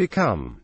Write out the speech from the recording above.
become.